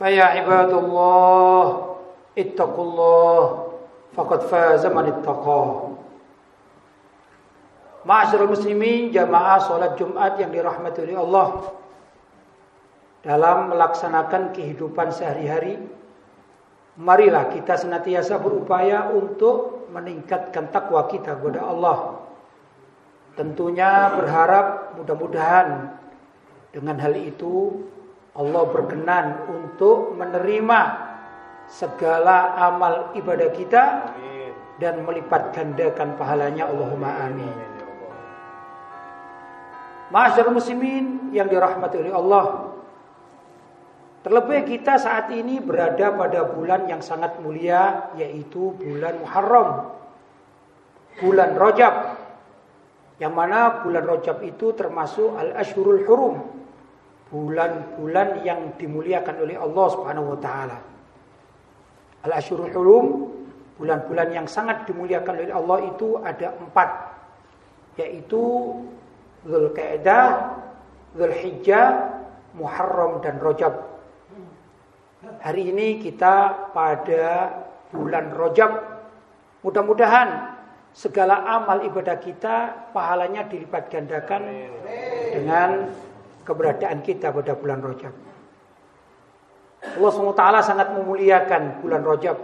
فيا عباد الله اتقوا الله فقد فاز من اتقاه Ma'asyiral muslimin jamaah salat Jumat yang dirahmati oleh Allah dalam melaksanakan kehidupan sehari-hari marilah kita senantiasa berupaya untuk meningkatkan takwa kita kepada Allah tentunya berharap mudah-mudahan dengan hal itu Allah berkenan untuk menerima segala amal ibadah kita dan melipat gandakan pahalanya Allahumma amin. Masyarakat muslimin yang dirahmati oleh Allah. Terlebih kita saat ini berada pada bulan yang sangat mulia yaitu bulan Muharram. Bulan Rajab. Yang mana bulan Rajab itu termasuk al-ashhurul hurum. Bulan-bulan yang dimuliakan oleh Allah Subhanahu wa taala. Al-ashhurul hurum, bulan-bulan yang sangat dimuliakan oleh Allah itu ada empat. Yaitu Zulqa'dah, Zulhijjah, Muharram dan Rajab. Hari ini kita pada bulan Rajab. Mudah-mudahan segala amal ibadah kita pahalanya dilipat gandakan dengan keberadaan kita pada bulan Rajab. Allah SWT sangat memuliakan bulan Rajab.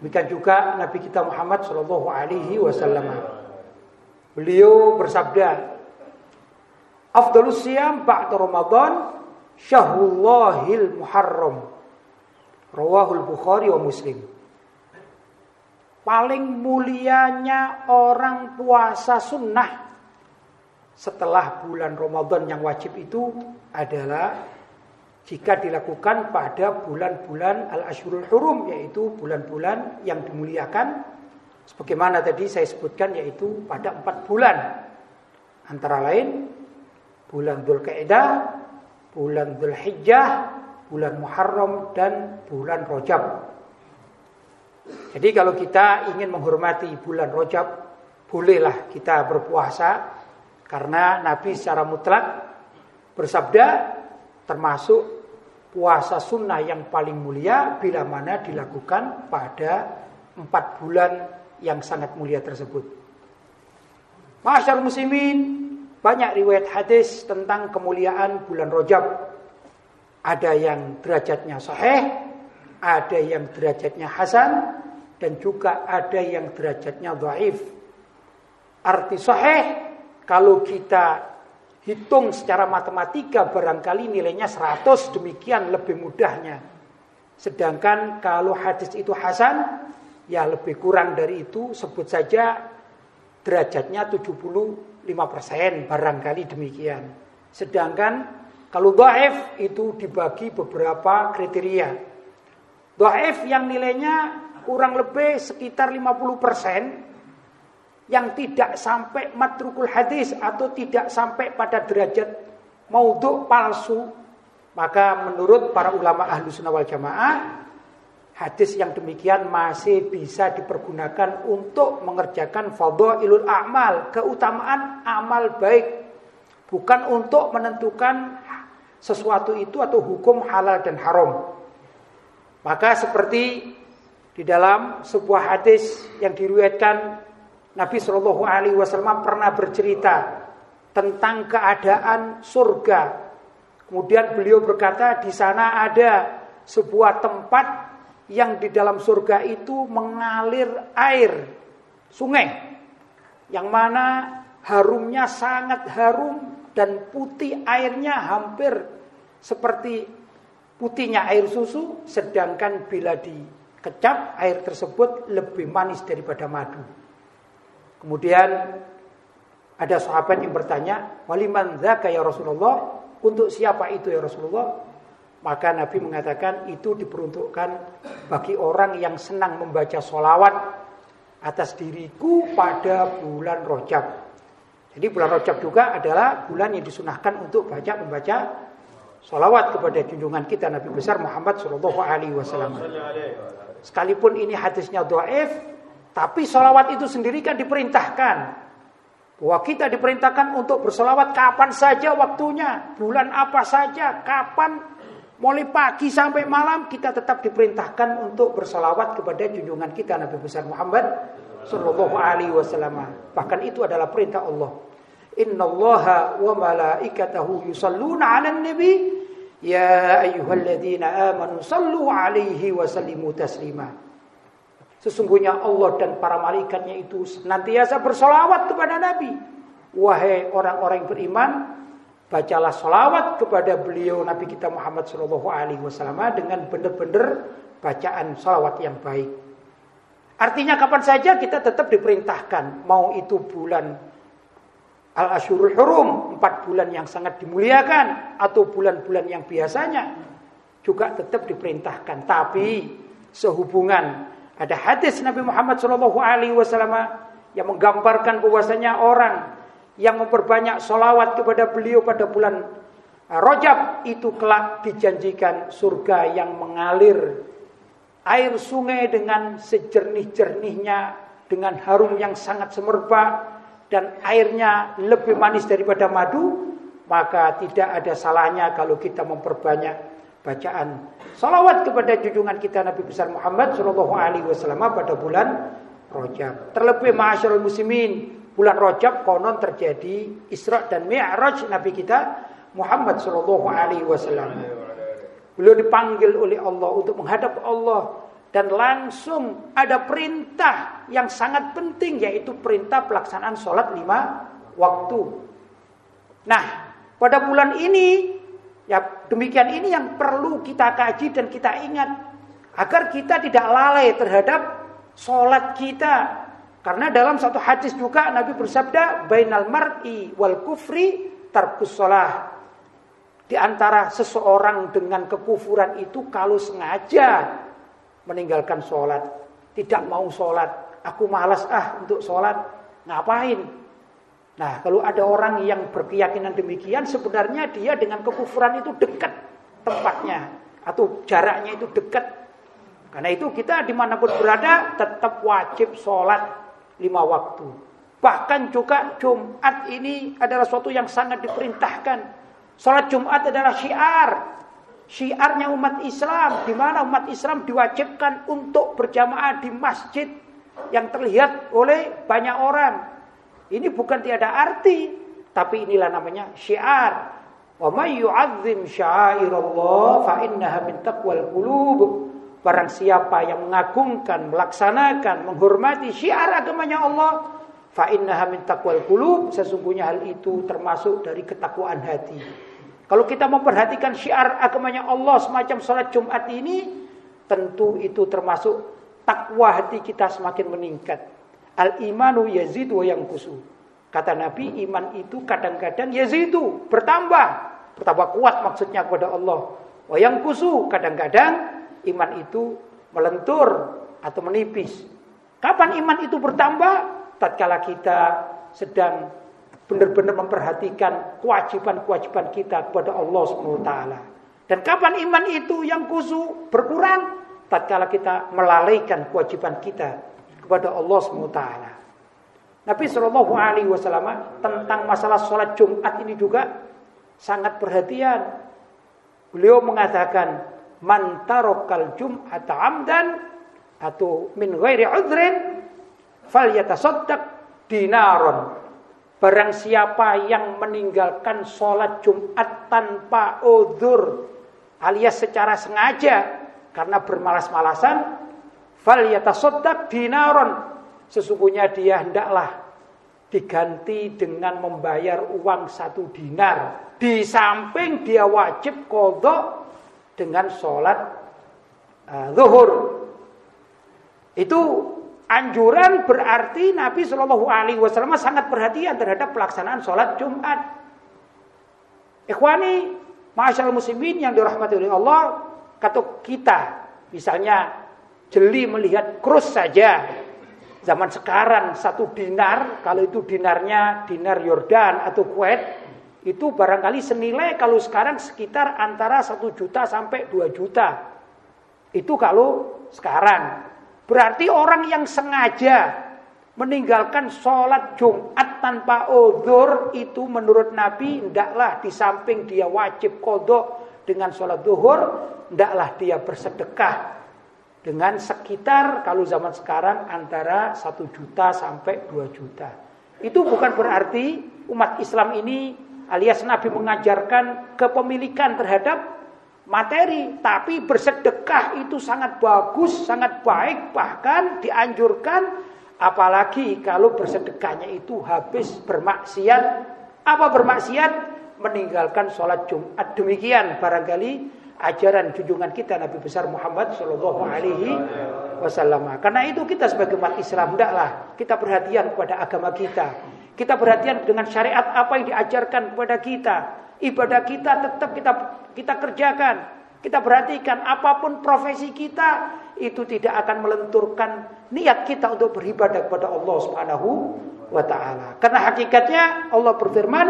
Demikian juga Nabi kita Muhammad Shallallahu Alaihi Wasallam. Beliau bersabda, Afdalus siyam ba'da Ramadan syahrullahil muharram. Rawahul Bukhari wa Muslim. Paling mulianya orang puasa sunnah setelah bulan Ramadan yang wajib itu adalah jika dilakukan pada bulan-bulan al-ashurul hurum yaitu bulan-bulan yang dimuliakan sebagaimana tadi saya sebutkan yaitu pada empat bulan antara lain bulan Dzulqa'dah, bulan Dzulhijjah, bulan Muharram dan bulan Rajab. Jadi kalau kita ingin menghormati bulan Rajab, bolehlah kita berpuasa karena Nabi secara mutlak bersabda termasuk puasa sunnah yang paling mulia bila mana dilakukan pada empat bulan yang sangat mulia tersebut. Masyarakat muslimin banyak riwayat hadis tentang kemuliaan bulan Rajab. Ada yang derajatnya sahih, ada yang derajatnya hasan, dan juga ada yang derajatnya dhaif. Arti sahih kalau kita hitung secara matematika barangkali nilainya 100 demikian lebih mudahnya. Sedangkan kalau hadis itu hasan ya lebih kurang dari itu sebut saja derajatnya 70 5% barangkali demikian. Sedangkan kalau dhaif itu dibagi beberapa kriteria. Dhaif yang nilainya kurang lebih sekitar 50% yang tidak sampai matrukul hadis atau tidak sampai pada derajat maudhu palsu maka menurut para ulama ahlu sunnah wal jamaah Hadis yang demikian masih bisa dipergunakan untuk mengerjakan fadhailul a'mal, keutamaan amal baik. Bukan untuk menentukan sesuatu itu atau hukum halal dan haram. Maka seperti di dalam sebuah hadis yang diriwayatkan Nabi Shallallahu alaihi wasallam pernah bercerita tentang keadaan surga Kemudian beliau berkata di sana ada sebuah tempat yang di dalam surga itu mengalir air sungai yang mana harumnya sangat harum dan putih airnya hampir seperti putihnya air susu sedangkan bila dikecap air tersebut lebih manis daripada madu. Kemudian ada sahabat yang bertanya, "Waliman dzaka ya Rasulullah?" Untuk siapa itu ya Rasulullah? Maka Nabi mengatakan itu diperuntukkan bagi orang yang senang membaca solawat atas diriku pada bulan Rojab. Jadi bulan Rojab juga adalah bulan yang disunahkan untuk baca membaca solawat kepada junjungan kita Nabi besar Muhammad Shallallahu Alaihi Wasallam. Sekalipun ini hadisnya doaif, tapi solawat itu sendiri kan diperintahkan. Bahwa kita diperintahkan untuk bersolawat kapan saja waktunya, bulan apa saja, kapan, mulai pagi sampai malam kita tetap diperintahkan untuk bersolawat kepada junjungan kita Nabi besar Muhammad Shallallahu Alaihi Wasallam. Bahkan itu adalah perintah Allah. Inna Allah wa malaikatahu yusalluna ala nabi Ya ayyuhalladzina amanu sallu alaihi wa sallimu taslima. Sesungguhnya Allah dan para malaikatnya itu senantiasa bersolawat kepada Nabi. Wahai orang-orang beriman, bacalah solawat kepada beliau Nabi kita Muhammad Shallallahu Alaihi Wasallam dengan benar-benar bacaan solawat yang baik. Artinya kapan saja kita tetap diperintahkan, mau itu bulan Al-Ashurul Hurum, empat bulan yang sangat dimuliakan, atau bulan-bulan yang biasanya, juga tetap diperintahkan. Tapi sehubungan ada hadis Nabi Muhammad SAW yang menggambarkan bahwasanya orang yang memperbanyak solawat kepada beliau pada bulan Rojab itu kelak dijanjikan surga yang mengalir. Air sungai dengan sejernih-jernihnya dengan harum yang sangat semerbak dan airnya lebih manis daripada madu, maka tidak ada salahnya kalau kita memperbanyak bacaan salawat kepada junjungan kita Nabi besar Muhammad Shallallahu Alaihi Wasallam pada bulan Rojab. Terlebih masyarakat muslimin bulan Rojab konon terjadi Isra dan Mi'raj Nabi kita Muhammad Shallallahu Alaihi Wasallam. Beliau dipanggil oleh Allah untuk menghadap Allah dan langsung ada perintah yang sangat penting yaitu perintah pelaksanaan sholat lima waktu. Nah, pada bulan ini ya demikian ini yang perlu kita kaji dan kita ingat agar kita tidak lalai terhadap sholat kita. Karena dalam satu hadis juga Nabi bersabda, "Bainal mar'i wal kufri tarkus sholat." Di antara seseorang dengan kekufuran itu kalau sengaja meninggalkan sholat, tidak mau sholat, aku malas ah untuk sholat, ngapain? Nah, kalau ada orang yang berkeyakinan demikian, sebenarnya dia dengan kekufuran itu dekat tempatnya atau jaraknya itu dekat. Karena itu kita di mana pun berada tetap wajib sholat lima waktu. Bahkan juga Jumat ini adalah suatu yang sangat diperintahkan. Sholat Jumat adalah syiar syiarnya umat Islam di mana umat Islam diwajibkan untuk berjamaah di masjid yang terlihat oleh banyak orang. Ini bukan tiada arti, tapi inilah namanya syiar. Wa may yu'azzim sya'airallah fa innaha min taqwal qulub. Barang siapa yang mengagungkan, melaksanakan, menghormati syiar agamanya Allah, fa innaha min taqwal qulub, sesungguhnya hal itu termasuk dari ketakwaan hati. Kalau kita memperhatikan syiar agamanya Allah semacam salat Jumat ini, tentu itu termasuk takwa hati kita semakin meningkat. Al imanu yazidu yang kusu. Kata Nabi, iman itu kadang-kadang yazidu, bertambah. Bertambah kuat maksudnya kepada Allah. Wa yang kusu, kadang-kadang iman itu melentur atau menipis. Kapan iman itu bertambah? Tatkala kita sedang benar-benar memperhatikan kewajiban-kewajiban kita kepada Allah SWT. Dan kapan iman itu yang kusu berkurang? Tatkala kita melalaikan kewajiban kita kepada Allah SWT. Nabi Shallallahu Alaihi Wasallam tentang masalah sholat Jumat ini juga sangat perhatian. Beliau mengatakan, "Man tarokal Jumat amdan atau min ghairi fal yatasaddaq dinaron Barang siapa yang meninggalkan sholat Jumat tanpa udur alias secara sengaja karena bermalas-malasan fal yatasaddaq dinaron. Sesungguhnya dia hendaklah diganti dengan membayar uang satu dinar. Di samping dia wajib kodok dengan sholat uh, zuhur. Itu anjuran berarti Nabi Shallallahu Alaihi Wasallam sangat perhatian terhadap pelaksanaan sholat Jumat. Ikhwani, masyaallah muslimin yang dirahmati oleh Allah, kata kita misalnya jeli melihat krus saja. Zaman sekarang satu dinar kalau itu dinarnya dinar Yordan atau Kuwait itu barangkali senilai kalau sekarang sekitar antara satu juta sampai dua juta. Itu kalau sekarang. Berarti orang yang sengaja meninggalkan sholat Jumat tanpa uzur itu menurut Nabi hendaklah di samping dia wajib kodok dengan sholat duhur hendaklah dia bersedekah dengan sekitar kalau zaman sekarang antara satu juta sampai dua juta. Itu bukan berarti umat Islam ini alias Nabi mengajarkan kepemilikan terhadap materi, tapi bersedekah itu sangat bagus, sangat baik, bahkan dianjurkan apalagi kalau bersedekahnya itu habis bermaksiat. Apa bermaksiat? Meninggalkan sholat Jumat. Demikian barangkali ajaran junjungan kita Nabi besar Muhammad Shallallahu Alaihi Wasallam. Karena itu kita sebagai umat Islam hendaklah kita perhatian kepada agama kita. Kita perhatian dengan syariat apa yang diajarkan kepada kita. Ibadah kita tetap kita kita kerjakan. Kita perhatikan apa pun profesi kita itu tidak akan melenturkan niat kita untuk beribadah kepada Allah Subhanahu wa taala. Karena hakikatnya Allah berfirman,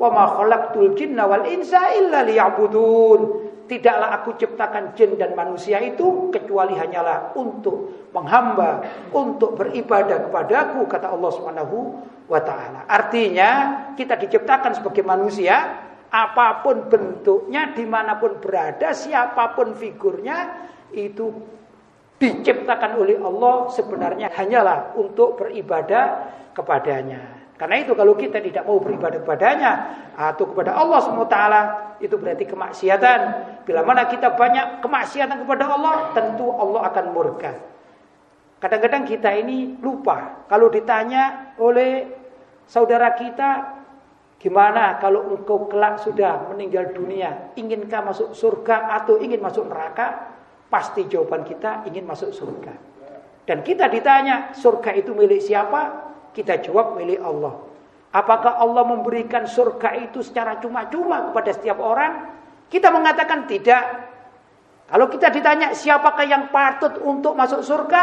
"Wa ma khalaqtul jinna wal insa illa liya'budun." Tidaklah aku ciptakan jin dan manusia itu kecuali hanyalah untuk menghamba, untuk beribadah kepadaku kata Allah Subhanahu wa taala. Artinya kita diciptakan sebagai manusia apa pun bentuknya di mana pun berada siapa pun figurnya itu diciptakan oleh Allah sebenarnya hanyalah untuk beribadah kepadanya. Karena itu kalau kita tidak mau beribadah kepadanya atau kepada Allah SWT itu berarti kemaksiatan. Bila mana kita banyak kemaksiatan kepada Allah, tentu Allah akan murka. Kadang-kadang kita ini lupa kalau ditanya oleh saudara kita, gimana kalau engkau kelak sudah meninggal dunia, inginkah masuk surga atau ingin masuk neraka? Pasti jawaban kita ingin masuk surga. Dan kita ditanya, surga itu milik siapa? Kita jawab milik Allah. Apakah Allah memberikan surga itu secara cuma-cuma kepada setiap orang? Kita mengatakan tidak. Kalau kita ditanya siapakah yang patut untuk masuk surga?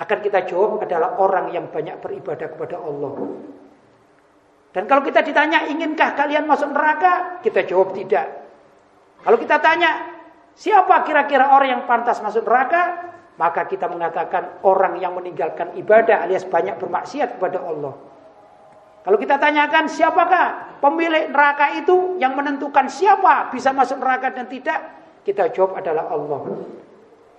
Akan kita jawab adalah orang yang banyak beribadah kepada Allah. Dan kalau kita ditanya inginkah kalian masuk neraka? Kita jawab tidak. Kalau kita tanya siapa kira-kira orang yang pantas masuk neraka? Maka kita mengatakan orang yang meninggalkan ibadah alias banyak bermaksiat kepada Allah. Kalau kita tanyakan siapakah pemilik neraka itu yang menentukan siapa bisa masuk neraka dan tidak, kita jawab adalah Allah.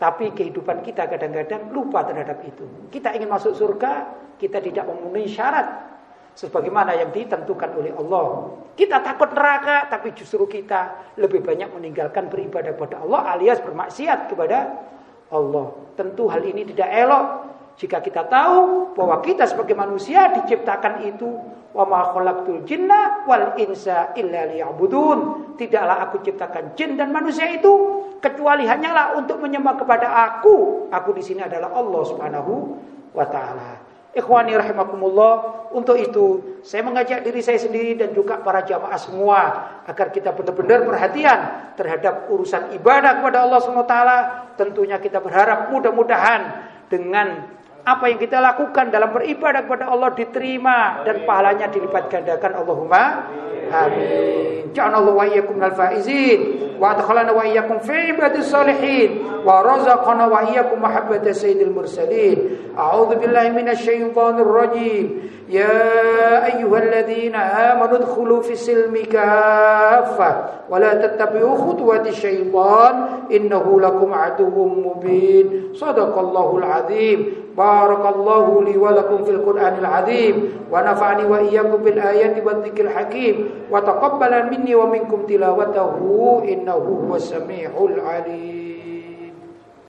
Tapi kehidupan kita kadang-kadang lupa terhadap itu. Kita ingin masuk surga, kita tidak memenuhi syarat sebagaimana yang ditentukan oleh Allah. Kita takut neraka, tapi justru kita lebih banyak meninggalkan beribadah kepada Allah alias bermaksiat kepada Allah. Tentu hal ini tidak elok jika kita tahu bahwa kita sebagai manusia diciptakan itu wa ma jinna wal insa illa liya'budun. Tidaklah aku ciptakan jin dan manusia itu kecuali hanyalah untuk menyembah kepada aku. Aku di sini adalah Allah Subhanahu wa taala. Ikhwani rahimakumullah, untuk itu saya mengajak diri saya sendiri dan juga para jamaah semua agar kita benar-benar perhatian terhadap urusan ibadah kepada Allah SWT. Tentunya kita berharap mudah-mudahan dengan apa yang kita lakukan dalam beribadah kepada Allah diterima dan pahalanya dilipat gandakan Allahumma Amin. Ja'alallahu wa iyyakum minal faizin wa adkhalana wa iyyakum fi ibadis salihin wa razaqana wa iyyakum mahabbata sayyidil mursalin. A'udzu billahi minasy syaithanir rajim. Ya ayyuhalladzina amanu adkhulu fis silmi kaffah wa la tattabi'u khutuwatis syaitan innahu lakum aduwwum mubin. Shadaqallahul azim. Barakallahu li wa lakum fil Qur'anil azim wa nafa'ani wa iyyakum bil ayati wa dzikril hakim wa taqabbala minni wa